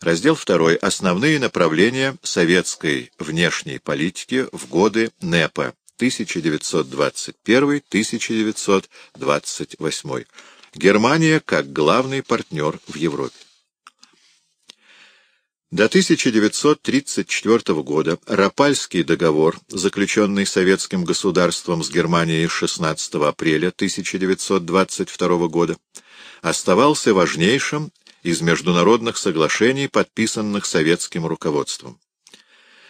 Раздел 2. Основные направления советской внешней политики в годы НЭПа 1921-1928. Германия как главный партнер в Европе. До 1934 года Рапальский договор, заключенный советским государством с Германией 16 апреля 1922 года, оставался важнейшим из международных соглашений, подписанных советским руководством.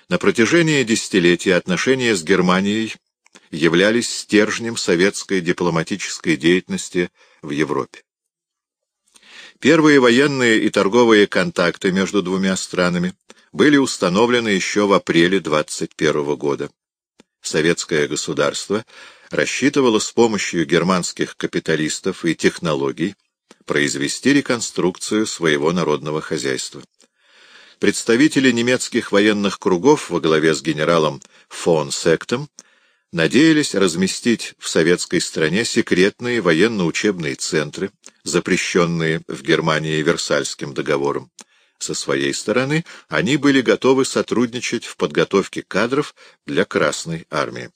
На протяжении десятилетий отношения с Германией являлись стержнем советской дипломатической деятельности в Европе. Первые военные и торговые контакты между двумя странами были установлены еще в апреле 21 года. Советское государство рассчитывало с помощью германских капиталистов и технологий произвести реконструкцию своего народного хозяйства. Представители немецких военных кругов во главе с генералом фон Сектом надеялись разместить в советской стране секретные военно-учебные центры, запрещенные в Германии Версальским договором. Со своей стороны они были готовы сотрудничать в подготовке кадров для Красной армии.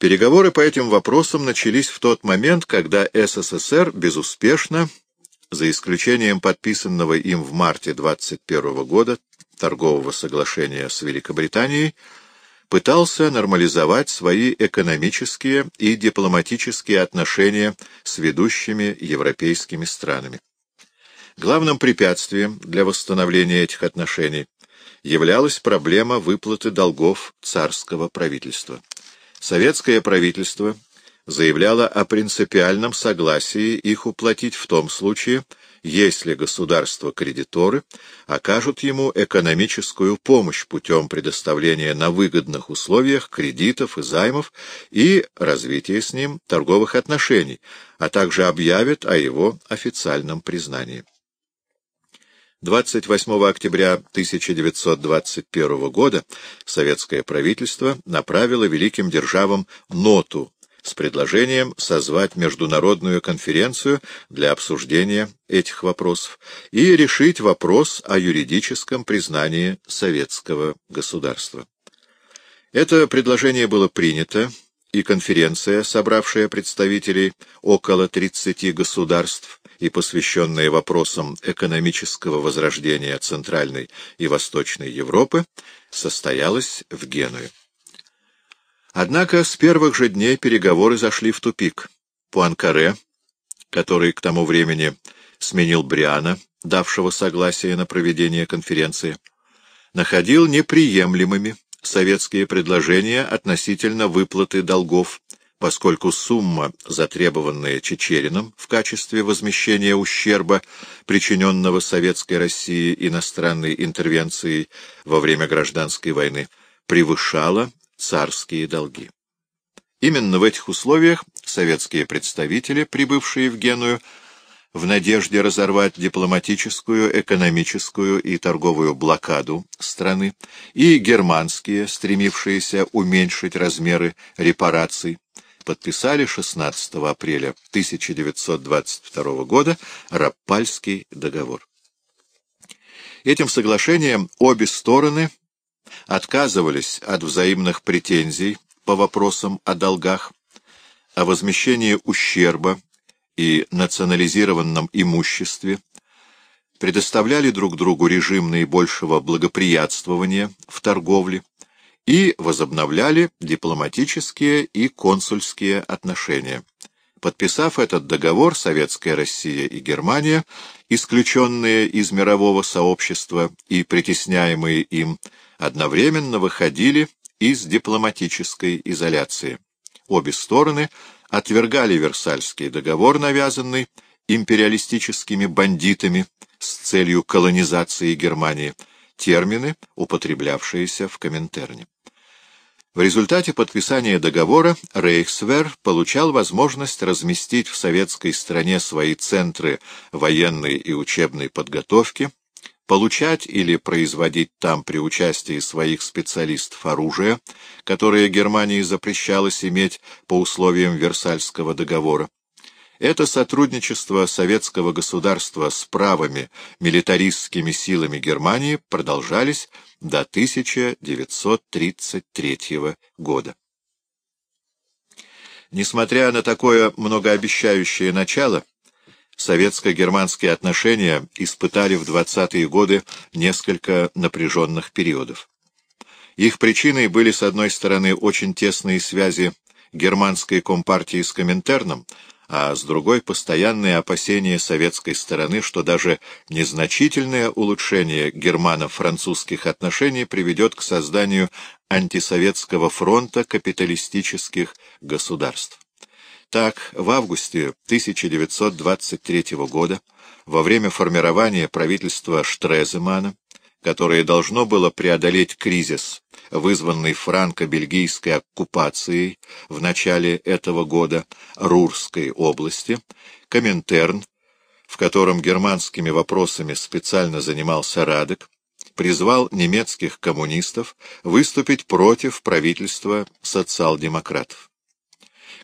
Переговоры по этим вопросам начались в тот момент, когда СССР безуспешно, за исключением подписанного им в марте 21 года торгового соглашения с Великобританией, пытался нормализовать свои экономические и дипломатические отношения с ведущими европейскими странами. Главным препятствием для восстановления этих отношений являлась проблема выплаты долгов царского правительства. Советское правительство заявляло о принципиальном согласии их уплатить в том случае, если государства-кредиторы окажут ему экономическую помощь путем предоставления на выгодных условиях кредитов и займов и развития с ним торговых отношений, а также объявят о его официальном признании. 28 октября 1921 года советское правительство направило великим державам ноту с предложением созвать международную конференцию для обсуждения этих вопросов и решить вопрос о юридическом признании советского государства. Это предложение было принято, и конференция, собравшая представителей около 30 государств и посвященная вопросам экономического возрождения Центральной и Восточной Европы, состоялась в Генуе. Однако с первых же дней переговоры зашли в тупик. Пуанкаре, который к тому времени сменил Бриана, давшего согласие на проведение конференции, находил неприемлемыми советские предложения относительно выплаты долгов, поскольку сумма, затребованная Чечерином в качестве возмещения ущерба, причиненного Советской России иностранной интервенцией во время гражданской войны, превышала царские долги. Именно в этих условиях советские представители, прибывшие в Геную, в надежде разорвать дипломатическую, экономическую и торговую блокаду страны, и германские, стремившиеся уменьшить размеры репараций, подписали 16 апреля 1922 года Раппальский договор. Этим соглашением обе стороны отказывались от взаимных претензий по вопросам о долгах, о возмещении ущерба и национализированном имуществе, предоставляли друг другу режим наибольшего благоприятствования в торговле и возобновляли дипломатические и консульские отношения. Подписав этот договор, Советская Россия и Германия, исключенные из мирового сообщества и притесняемые им, одновременно выходили из дипломатической изоляции. Обе стороны отвергали Версальский договор, навязанный империалистическими бандитами с целью колонизации Германии, термины, употреблявшиеся в Коминтерне. В результате подписания договора Рейхсвер получал возможность разместить в советской стране свои центры военной и учебной подготовки, получать или производить там при участии своих специалистов оружие, которое Германии запрещалось иметь по условиям Версальского договора. Это сотрудничество советского государства с правыми милитаристскими силами Германии продолжались до 1933 года. Несмотря на такое многообещающее начало, советско-германские отношения испытали в 20-е годы несколько напряженных периодов. Их причиной были, с одной стороны, очень тесные связи германской компартии с Коминтерном, а с другой — постоянные опасения советской стороны, что даже незначительное улучшение германо-французских отношений приведет к созданию антисоветского фронта капиталистических государств. Так, в августе 1923 года, во время формирования правительства Штреземана, которое должно было преодолеть кризис, вызванный франко-бельгийской оккупацией в начале этого года Рурской области, Коминтерн, в котором германскими вопросами специально занимался Радек, призвал немецких коммунистов выступить против правительства социал-демократов.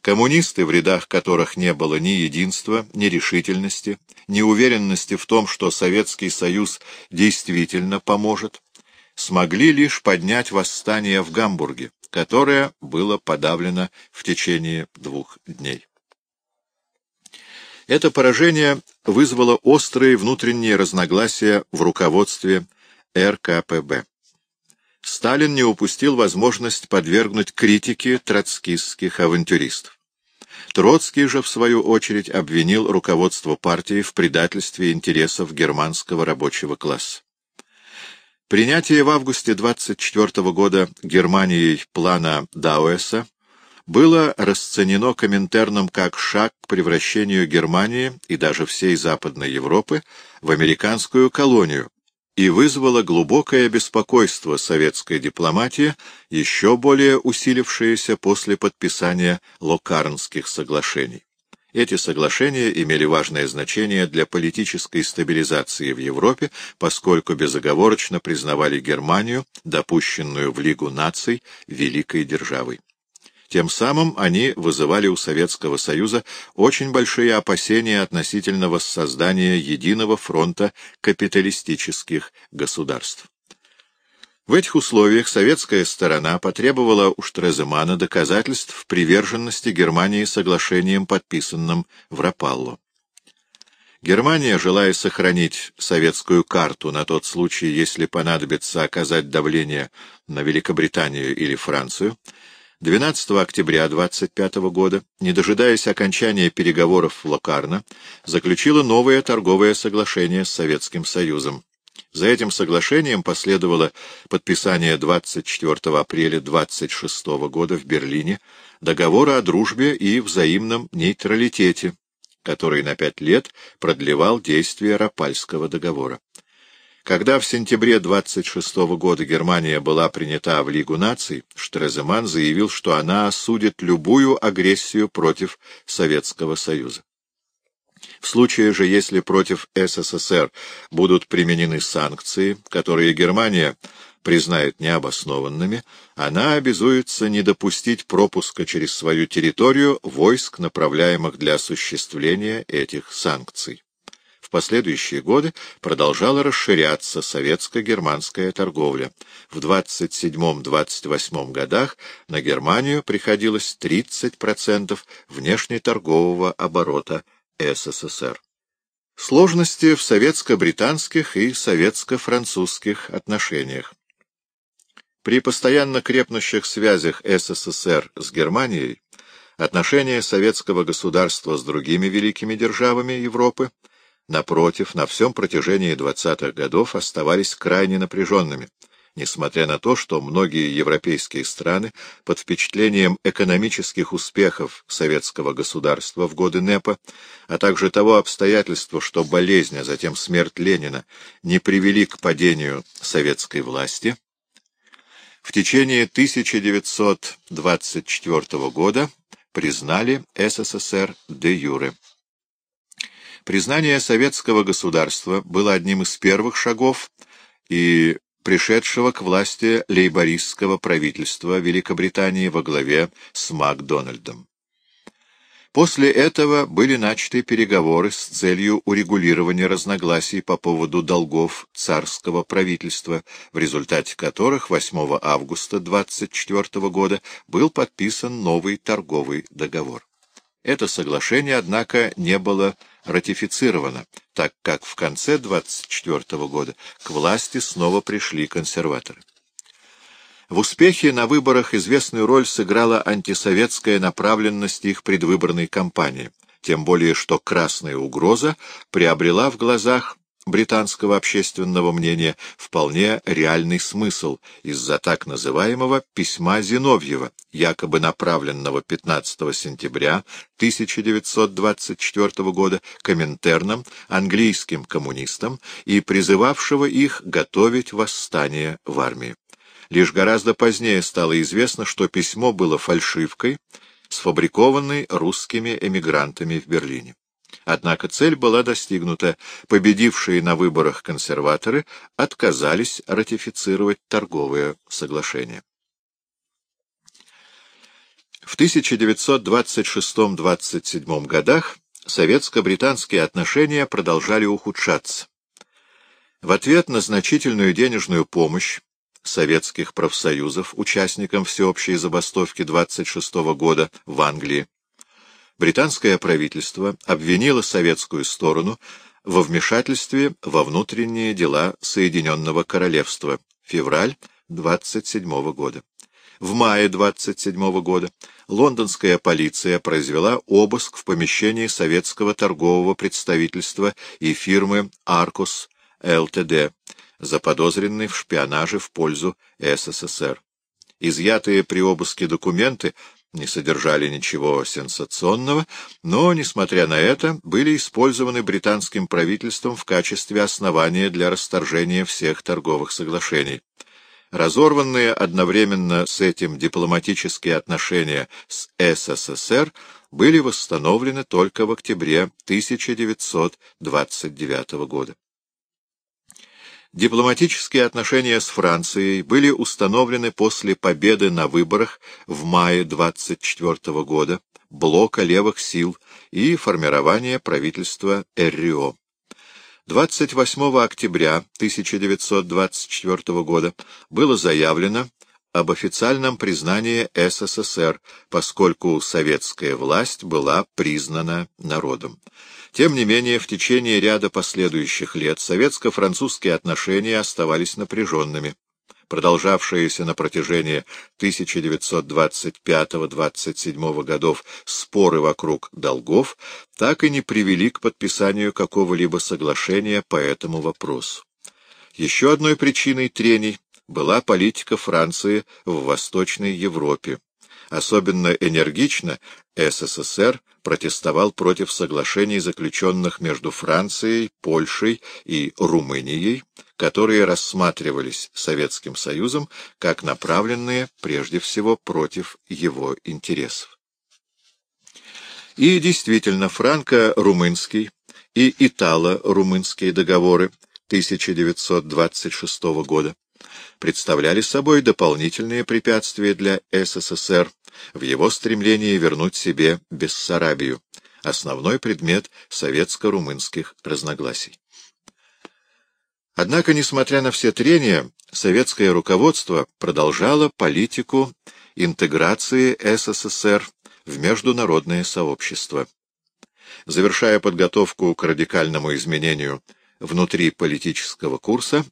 Коммунисты, в рядах которых не было ни единства, ни решительности, ни уверенности в том, что Советский Союз действительно поможет, смогли лишь поднять восстание в Гамбурге, которое было подавлено в течение двух дней. Это поражение вызвало острые внутренние разногласия в руководстве РКПБ. Сталин не упустил возможность подвергнуть критике троцкистских авантюристов. Троцкий же, в свою очередь, обвинил руководство партии в предательстве интересов германского рабочего класса. Принятие в августе 24 года Германией плана Дауэса было расценено Коминтерном как шаг к превращению Германии и даже всей Западной Европы в американскую колонию, и вызвало глубокое беспокойство советской дипломатии, еще более усилившееся после подписания Локарнских соглашений. Эти соглашения имели важное значение для политической стабилизации в Европе, поскольку безоговорочно признавали Германию, допущенную в Лигу наций, великой державой. Тем самым они вызывали у Советского Союза очень большие опасения относительно воссоздания единого фронта капиталистических государств. В этих условиях советская сторона потребовала у Штреземана доказательств приверженности Германии соглашением, подписанным в Рапалло. Германия, желая сохранить советскую карту на тот случай, если понадобится оказать давление на Великобританию или Францию, 12 октября 25 года, не дожидаясь окончания переговоров в Локарно, заключила новое торговое соглашение с Советским Союзом. За этим соглашением последовало подписание 24 апреля 26 года в Берлине договора о дружбе и взаимном нейтралитете, который на пять лет продлевал действие Рапальского договора. Когда в сентябре 26 -го года Германия была принята в Лигу наций, Штреземан заявил, что она осудит любую агрессию против Советского Союза. В случае же, если против СССР будут применены санкции, которые Германия признает необоснованными, она обязуется не допустить пропуска через свою территорию войск, направляемых для осуществления этих санкций. В последующие годы продолжала расширяться советско-германская торговля. В 27-28 годах на Германию приходилось 30% внешнеторгового оборота СССР. Сложности в советско-британских и советско-французских отношениях. При постоянно крепнущих связях СССР с Германией отношения советского государства с другими великими державами Европы напротив, на всем протяжении двадцатых годов оставались крайне напряженными, несмотря на то, что многие европейские страны под впечатлением экономических успехов советского государства в годы НЭПа, а также того обстоятельства, что болезнь, а затем смерть Ленина не привели к падению советской власти, в течение 1924 года признали СССР де юре. Признание советского государства было одним из первых шагов и пришедшего к власти лейбористского правительства Великобритании во главе с Макдональдом. После этого были начаты переговоры с целью урегулирования разногласий по поводу долгов царского правительства, в результате которых 8 августа 24 года был подписан новый торговый договор. Это соглашение, однако, не было ратифицировано, так как в конце 24 года к власти снова пришли консерваторы. В успехе на выборах известную роль сыграла антисоветская направленность их предвыборной кампании, тем более что «красная угроза» приобрела в глазах британского общественного мнения вполне реальный смысл из-за так называемого «письма Зиновьева», якобы направленного 15 сентября 1924 года Коминтерном, английским коммунистам, и призывавшего их готовить восстание в армии. Лишь гораздо позднее стало известно, что письмо было фальшивкой, сфабрикованной русскими эмигрантами в Берлине. Однако цель была достигнута. Победившие на выборах консерваторы отказались ратифицировать торговое соглашение. В 1926-27 годах советско-британские отношения продолжали ухудшаться. В ответ на значительную денежную помощь советских профсоюзов участникам всеобщей забастовки 26 года в Англии. Британское правительство обвинило советскую сторону во вмешательстве во внутренние дела Соединенного Королевства. Февраль 27 года. В мае 27 года лондонская полиция произвела обыск в помещении советского торгового представительства и фирмы «Аркус ЛТД», заподозренный в шпионаже в пользу СССР. Изъятые при обыске документы не содержали ничего сенсационного, но, несмотря на это, были использованы британским правительством в качестве основания для расторжения всех торговых соглашений. Разорванные одновременно с этим дипломатические отношения с СССР были восстановлены только в октябре 1929 года. Дипломатические отношения с Францией были установлены после победы на выборах в мае 24 года блока левых сил и формирования правительства Эррио. 28 октября 1924 года было заявлено об официальном признании СССР, поскольку советская власть была признана народом. Тем не менее, в течение ряда последующих лет советско-французские отношения оставались напряженными. Продолжавшиеся на протяжении 1925-27 годов споры вокруг долгов так и не привели к подписанию какого-либо соглашения по этому вопросу. Еще одной причиной трений была политика Франции в Восточной Европе. Особенно энергично СССР протестовал против соглашений, заключенных между Францией, Польшей и Румынией, которые рассматривались Советским Союзом как направленные прежде всего против его интересов. И действительно, франко-румынский и итало-румынские договоры 1926 года представляли собой дополнительные препятствия для СССР в его стремлении вернуть себе Бессарабию, основной предмет советско-румынских разногласий. Однако, несмотря на все трения, советское руководство продолжало политику интеграции СССР в международное сообщество. Завершая подготовку к радикальному изменению внутри политического курса,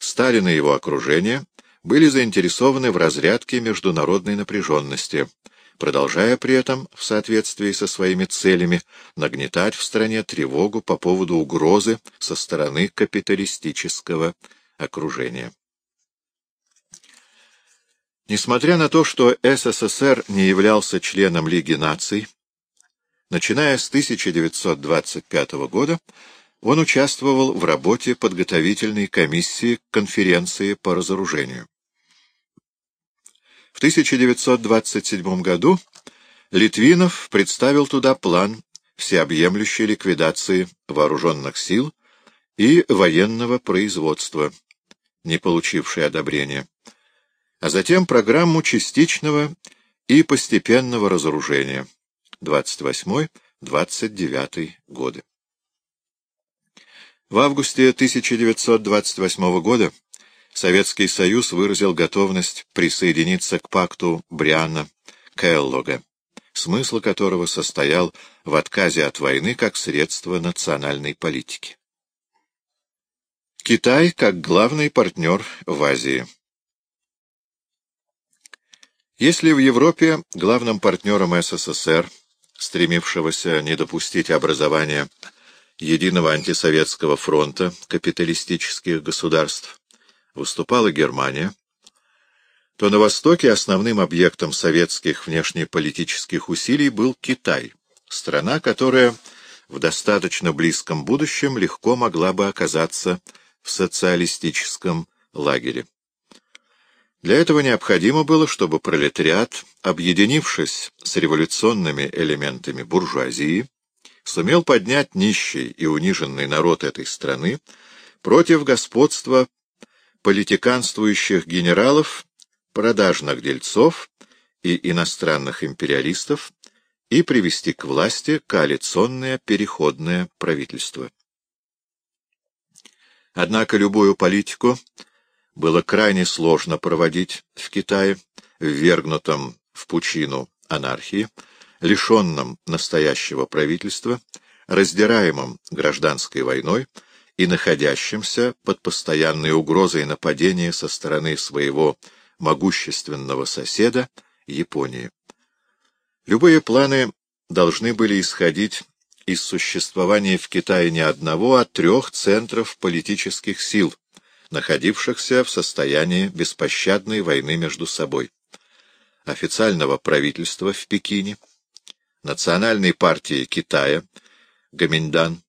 Сталин и его окружение были заинтересованы в разрядке международной напряженности, продолжая при этом, в соответствии со своими целями, нагнетать в стране тревогу по поводу угрозы со стороны капиталистического окружения. Несмотря на то, что СССР не являлся членом Лиги наций, начиная с 1925 года он участвовал в работе подготовительной комиссии конференции по разоружению. В 1927 году Литвинов представил туда план всеобъемлющей ликвидации вооруженных сил и военного производства, не получивший одобрения, а затем программу частичного и постепенного разоружения, 28-29 годы. В августе 1928 года Советский Союз выразил готовность присоединиться к пакту Брианна-Келлога, смысл которого состоял в отказе от войны как средство национальной политики. Китай как главный партнер в Азии Если в Европе главным партнером СССР, стремившегося не допустить образования единого антисоветского фронта капиталистических государств выступала Германия, то на Востоке основным объектом советских внешнеполитических усилий был Китай, страна, которая в достаточно близком будущем легко могла бы оказаться в социалистическом лагере. Для этого необходимо было, чтобы пролетариат, объединившись с революционными элементами буржуазии, сумел поднять нищий и униженный народ этой страны против господства политиканствующих генералов, продажных дельцов и иностранных империалистов и привести к власти коалиционное переходное правительство. Однако любую политику было крайне сложно проводить в Китае, ввергнутом в пучину анархии, лишенном настоящего правительства, раздираемом гражданской войной и находящимся под постоянной угрозой нападения со стороны своего могущественного соседа Японии. Любые планы должны были исходить из существования в Китае не одного, а трех центров политических сил, находившихся в состоянии беспощадной войны между собой. Официального правительства в Пекине — Национальной партии Китая, Гаминьдан,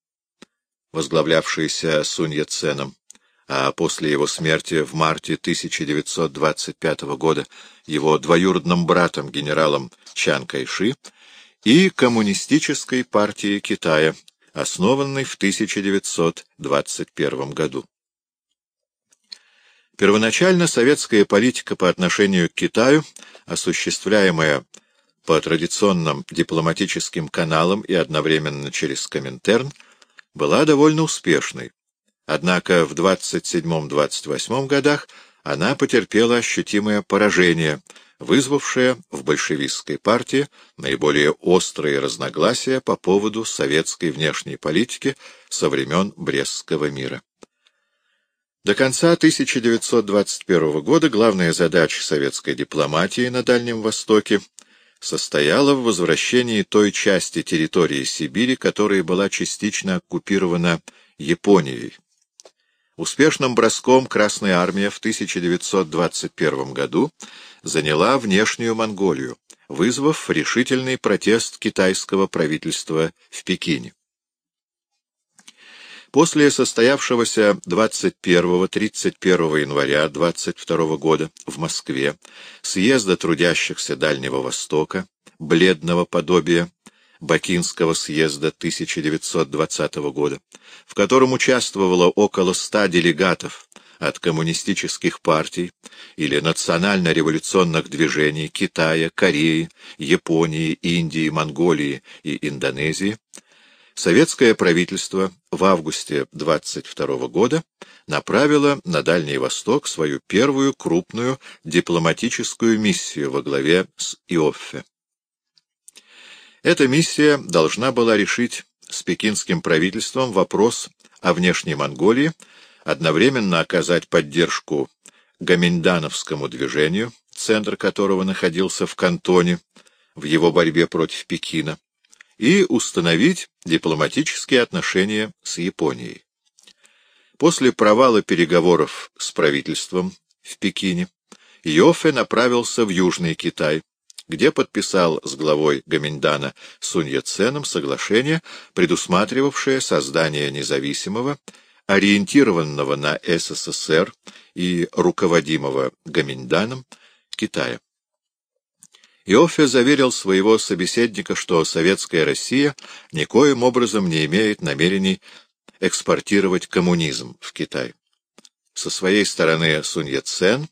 возглавлявшийся Сунь Яценом, а после его смерти в марте 1925 года его двоюродным братом генералом Чан Кайши, и Коммунистической партии Китая, основанной в 1921 году. Первоначально советская политика по отношению к Китаю, осуществляемая по традиционным дипломатическим каналам и одновременно через Коминтерн, была довольно успешной. Однако в 27-28 годах она потерпела ощутимое поражение, вызвавшее в большевистской партии наиболее острые разногласия по поводу советской внешней политики со времен Брестского мира. До конца 1921 года главная задача советской дипломатии на Дальнем Востоке состояла в возвращении той части территории Сибири, которая была частично оккупирована Японией. Успешным броском Красная Армия в 1921 году заняла внешнюю Монголию, вызвав решительный протест китайского правительства в Пекине. После состоявшегося 21-31 января 22 года в Москве съезда трудящихся Дальнего Востока, бледного подобия Бакинского съезда 1920 года, в котором участвовало около ста делегатов от коммунистических партий или национально-революционных движений Китая, Кореи, Японии, Индии, Монголии и Индонезии, советское правительство в августе 22 года направило на Дальний Восток свою первую крупную дипломатическую миссию во главе с Иоффе. Эта миссия должна была решить с пекинским правительством вопрос о внешней Монголии, одновременно оказать поддержку гаминдановскому движению, центр которого находился в Кантоне, в его борьбе против Пекина, и установить дипломатические отношения с Японией. После провала переговоров с правительством в Пекине Йофе направился в Южный Китай, где подписал с главой Гаминдана Сунь Яценом соглашение, предусматривавшее создание независимого, ориентированного на СССР и руководимого Гаминданом Китая. Иоффе заверил своего собеседника, что советская Россия никоим образом не имеет намерений экспортировать коммунизм в Китай. Со своей стороны Сунь Яцен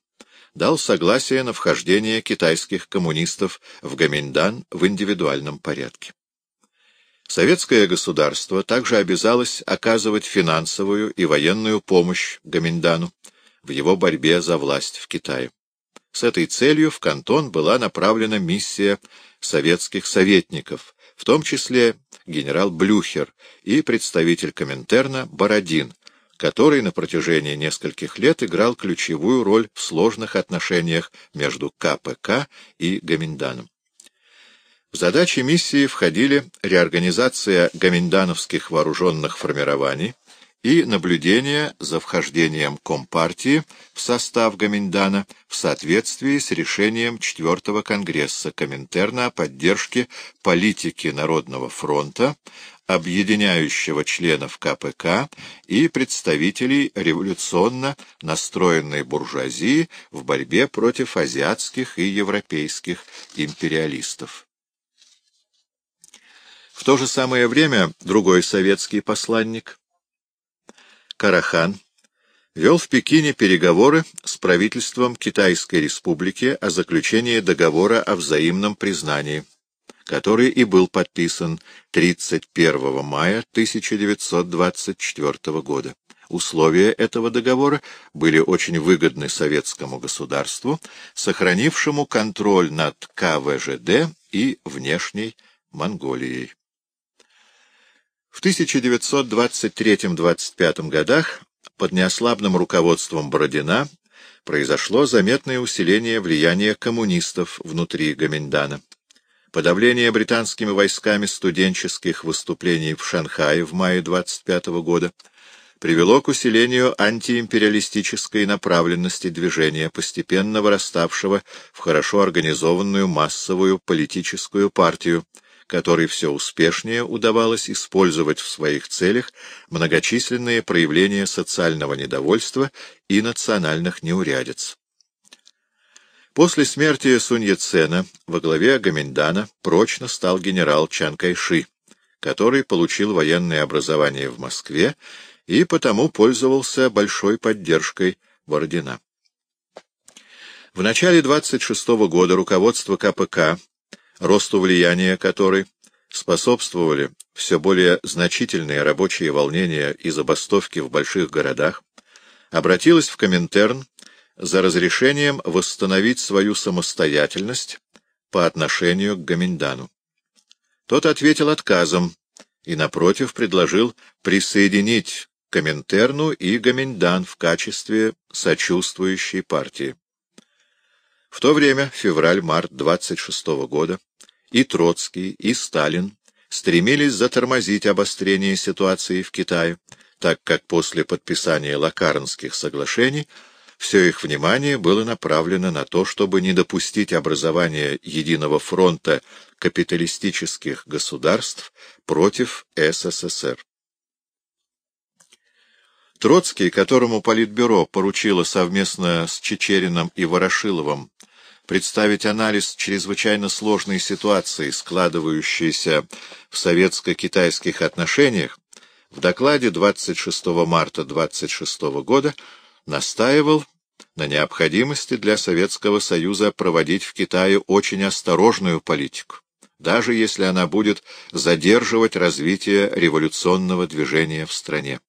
дал согласие на вхождение китайских коммунистов в Гаминьдан в индивидуальном порядке. Советское государство также обязалось оказывать финансовую и военную помощь Гаминьдану в его борьбе за власть в Китае. С этой целью в Кантон была направлена миссия советских советников, в том числе генерал Блюхер и представитель Коминтерна Бородин, который на протяжении нескольких лет играл ключевую роль в сложных отношениях между КПК и Гаминданом. В задачи миссии входили реорганизация гаминдановских вооруженных формирований и наблюдение за вхождением Компартии в состав Гаминдана в соответствии с решением 4 Конгресса Коминтерна о поддержке политики Народного фронта, объединяющего членов КПК и представителей революционно настроенной буржуазии в борьбе против азиатских и европейских империалистов. В то же самое время другой советский посланник, Карахан, вел в Пекине переговоры с правительством Китайской Республики о заключении договора о взаимном признании который и был подписан 31 мая 1924 года. Условия этого договора были очень выгодны советскому государству, сохранившему контроль над КВЖД и внешней Монголией. В 1923-25 годах под неослабным руководством Бородина произошло заметное усиление влияния коммунистов внутри Гаминдана. Подавление британскими войсками студенческих выступлений в Шанхае в мае 25 года привело к усилению антиимпериалистической направленности движения, постепенно выраставшего в хорошо организованную массовую политическую партию, которой все успешнее удавалось использовать в своих целях многочисленные проявления социального недовольства и национальных неурядиц. После смерти Сунь Яцена во главе Гаминдана прочно стал генерал Чан Кайши, который получил военное образование в Москве и потому пользовался большой поддержкой Бородина. В начале 26 -го года руководство КПК, росту влияния которой способствовали все более значительные рабочие волнения и забастовки в больших городах, обратилось в Коминтерн за разрешением восстановить свою самостоятельность по отношению к Гаминдану. Тот ответил отказом и, напротив, предложил присоединить Коминтерну и Гаминдан в качестве сочувствующей партии. В то время, февраль-март 26 -го года, и Троцкий, и Сталин стремились затормозить обострение ситуации в Китае, так как после подписания Лакарнских соглашений все их внимание было направлено на то, чтобы не допустить образования единого фронта капиталистических государств против СССР. Троцкий, которому Политбюро поручило совместно с Чечериным и Ворошиловым представить анализ чрезвычайно сложной ситуации, складывающейся в советско-китайских отношениях, в докладе 26 марта 26 года настаивал на необходимости для Советского Союза проводить в Китае очень осторожную политику, даже если она будет задерживать развитие революционного движения в стране.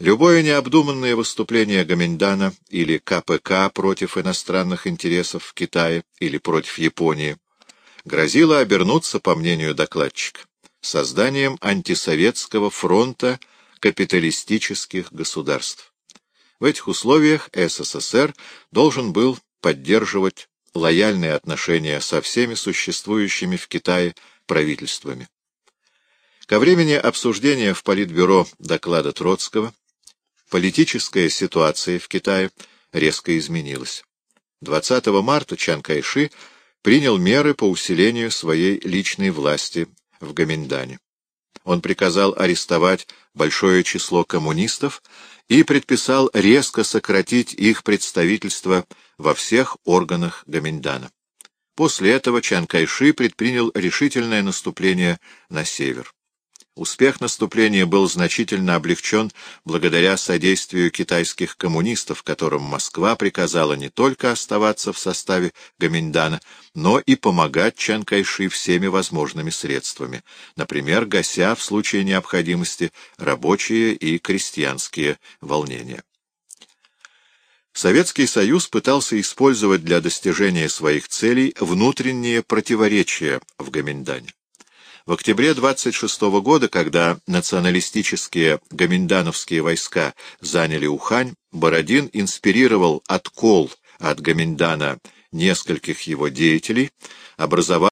Любое необдуманное выступление Гаминдана или КПК против иностранных интересов в Китае или против Японии грозило обернуться, по мнению докладчика, созданием антисоветского фронта капиталистических государств. В этих условиях СССР должен был поддерживать лояльные отношения со всеми существующими в Китае правительствами. Ко времени обсуждения в Политбюро доклада Троцкого политическая ситуация в Китае резко изменилась. 20 марта Чан Кайши принял меры по усилению своей личной власти в Гаминдане. Он приказал арестовать большое число коммунистов и предписал резко сократить их представительство во всех органах Гаминдана. После этого Чан Кайши предпринял решительное наступление на север. Успех наступления был значительно облегчен благодаря содействию китайских коммунистов, которым Москва приказала не только оставаться в составе Гаминьдана, но и помогать Чан Кайши всеми возможными средствами, например, гася в случае необходимости рабочие и крестьянские волнения. Советский Союз пытался использовать для достижения своих целей внутренние противоречия в Гаминьдане. В октябре 26 -го года, когда националистические гаминдановские войска заняли Ухань, Бородин инспирировал откол от Гаминдана нескольких его деятелей, образовав